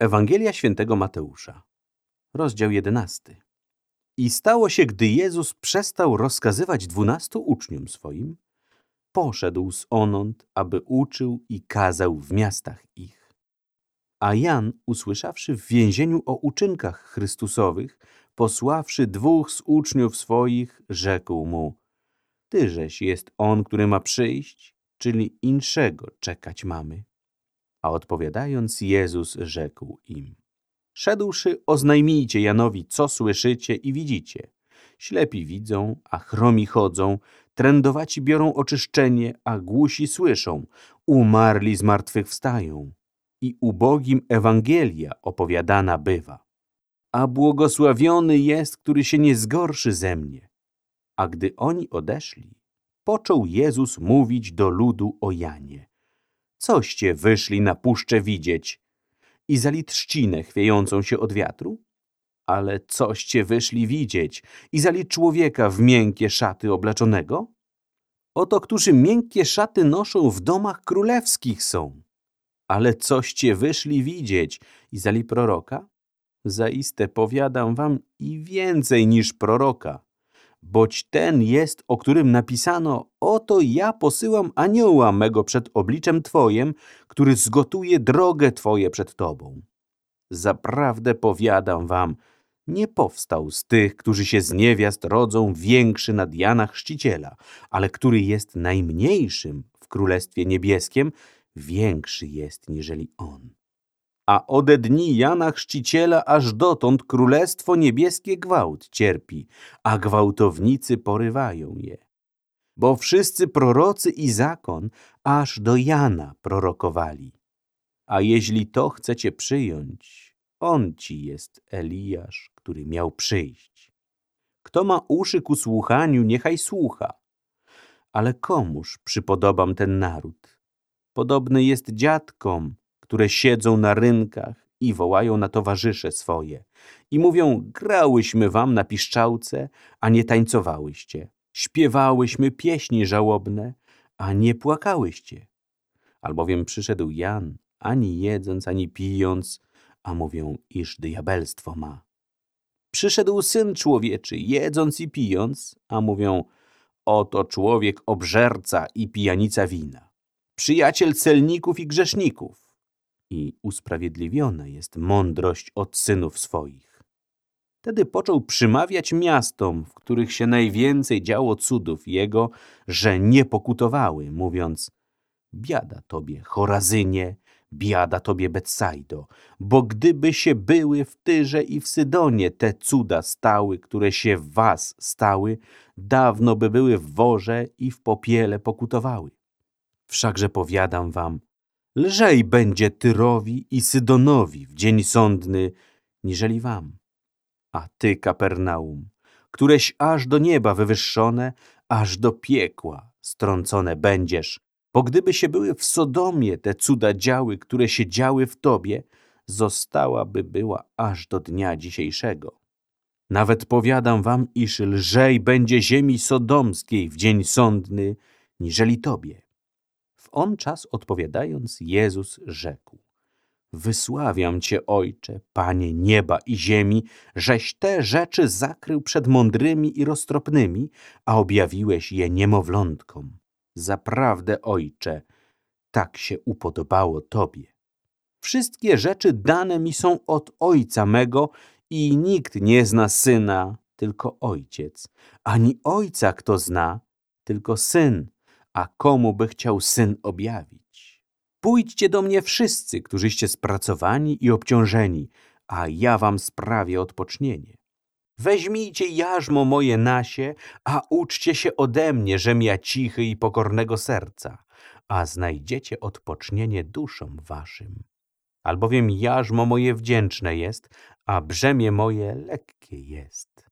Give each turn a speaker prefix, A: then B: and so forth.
A: Ewangelia świętego Mateusza, rozdział 11. I stało się, gdy Jezus przestał rozkazywać dwunastu uczniom swoim, poszedł z onąd, aby uczył i kazał w miastach ich. A Jan, usłyszawszy w więzieniu o uczynkach Chrystusowych, posławszy dwóch z uczniów swoich, rzekł mu, Tyżeś jest on, który ma przyjść, czyli inszego czekać mamy. A odpowiadając, Jezus rzekł im, Szedłszy, oznajmijcie Janowi, co słyszycie i widzicie. Ślepi widzą, a chromi chodzą, trędowaci biorą oczyszczenie, a głusi słyszą, umarli z martwych wstają i ubogim Ewangelia opowiadana bywa. A błogosławiony jest, który się nie zgorszy ze mnie. A gdy oni odeszli, począł Jezus mówić do ludu o Janie. Coście wyszli na puszczę widzieć? I zali trzcinę chwiejącą się od wiatru? Ale coście wyszli widzieć? I zali człowieka w miękkie szaty obleczonego? Oto, którzy miękkie szaty noszą w domach królewskich są. Ale coście wyszli widzieć? I zali proroka? Zaiste powiadam wam i więcej niż proroka boć ten jest, o którym napisano, oto ja posyłam anioła mego przed obliczem Twojem, który zgotuje drogę Twoje przed Tobą. Zaprawdę powiadam wam, nie powstał z tych, którzy się z niewiast rodzą, większy nad Jana Chrzciciela, ale który jest najmniejszym w Królestwie Niebieskim, większy jest niżeli on a ode dni Jana Chrzciciela aż dotąd Królestwo Niebieskie gwałt cierpi, a gwałtownicy porywają je. Bo wszyscy prorocy i zakon aż do Jana prorokowali. A jeśli to chcecie przyjąć, on ci jest Eliasz, który miał przyjść. Kto ma uszy ku słuchaniu, niechaj słucha. Ale komuż przypodobam ten naród? Podobny jest dziadkom, które siedzą na rynkach i wołają na towarzysze swoje i mówią, grałyśmy wam na piszczałce, a nie tańcowałyście. Śpiewałyśmy pieśni żałobne, a nie płakałyście. Albowiem przyszedł Jan, ani jedząc, ani pijąc, a mówią, iż diabelstwo ma. Przyszedł Syn Człowieczy, jedząc i pijąc, a mówią, oto człowiek obżerca i pijanica wina, przyjaciel celników i grzeszników i usprawiedliwiona jest mądrość od synów swoich. Wtedy począł przymawiać miastom, w których się najwięcej działo cudów jego, że nie pokutowały, mówiąc Biada tobie, Chorazynie, biada tobie, Betsaido, bo gdyby się były w Tyrze i w Sydonie te cuda stały, które się w was stały, dawno by były w worze i w popiele pokutowały. Wszakże powiadam wam, lżej będzie Tyrowi i Sydonowi w dzień sądny, niżeli wam. A ty, Kapernaum, któreś aż do nieba wywyższone, aż do piekła strącone będziesz, bo gdyby się były w Sodomie te cuda działy, które się działy w tobie, zostałaby była aż do dnia dzisiejszego. Nawet powiadam wam, iż lżej będzie ziemi sodomskiej w dzień sądny, niżeli tobie on czas odpowiadając, Jezus rzekł Wysławiam Cię, Ojcze, Panie nieba i ziemi, żeś te rzeczy zakrył przed mądrymi i roztropnymi, a objawiłeś je niemowlątkom. Zaprawdę, Ojcze, tak się upodobało Tobie. Wszystkie rzeczy dane mi są od Ojca mego i nikt nie zna Syna, tylko Ojciec, ani Ojca kto zna, tylko Syn, a komu by chciał Syn objawić. Pójdźcie do mnie wszyscy, którzyście spracowani i obciążeni, a ja wam sprawię odpocznienie. Weźmijcie jarzmo moje nasie, a uczcie się ode mnie, żem ja cichy i pokornego serca, a znajdziecie odpocznienie duszom waszym. Albowiem jarzmo moje wdzięczne jest, a brzemię moje lekkie jest.